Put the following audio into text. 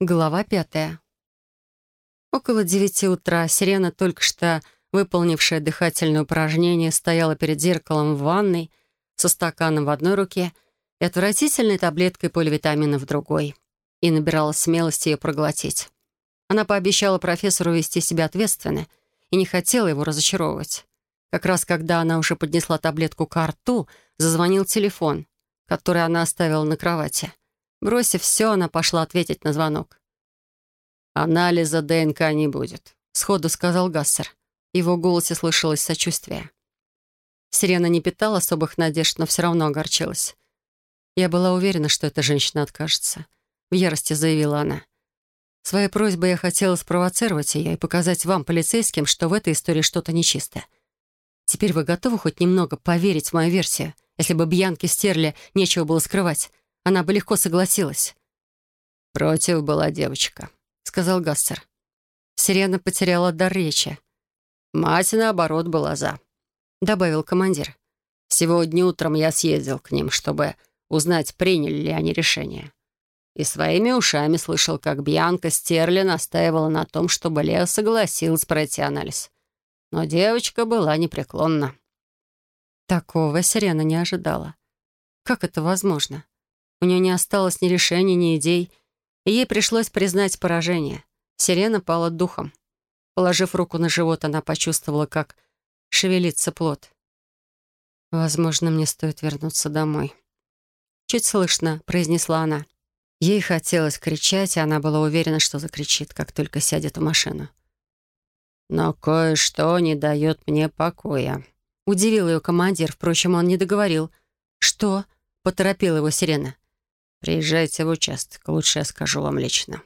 Глава пятая. Около девяти утра сирена, только что выполнившая дыхательное упражнение, стояла перед зеркалом в ванной со стаканом в одной руке и отвратительной таблеткой поливитамина в другой, и набирала смелости ее проглотить. Она пообещала профессору вести себя ответственно и не хотела его разочаровывать. Как раз когда она уже поднесла таблетку к рту, зазвонил телефон, который она оставила на кровати — Бросив все, она пошла ответить на звонок. «Анализа ДНК не будет», — сходу сказал Гассер. Его голосе слышалось сочувствие. Сирена не питала особых надежд, но все равно огорчилась. Я была уверена, что эта женщина откажется. В ярости заявила она. Своей просьбой я хотела спровоцировать ее и показать вам, полицейским, что в этой истории что-то нечистое. Теперь вы готовы хоть немного поверить в мою версию? Если бы Бьянке Стерли нечего было скрывать, она бы легко согласилась. «Против была девочка», — сказал Гассер. Сирена потеряла дар речи. «Мать, наоборот, была за», — добавил командир. «Сегодня утром я съездил к ним, чтобы узнать, приняли ли они решение. И своими ушами слышал, как Бьянка Стерли настаивала на том, чтобы Лео согласилась пройти анализ. Но девочка была непреклонна». Такого Сирена не ожидала. Как это возможно? У нее не осталось ни решений, ни идей, и ей пришлось признать поражение. Сирена пала духом. Положив руку на живот, она почувствовала, как шевелится плод. «Возможно, мне стоит вернуться домой». «Чуть слышно», — произнесла она. Ей хотелось кричать, и она была уверена, что закричит, как только сядет в машину. «Но кое-что не дает мне покоя», — удивил ее командир. Впрочем, он не договорил. «Что?» — поторопила его сирена. Приезжайте в участок, лучше я скажу вам лично».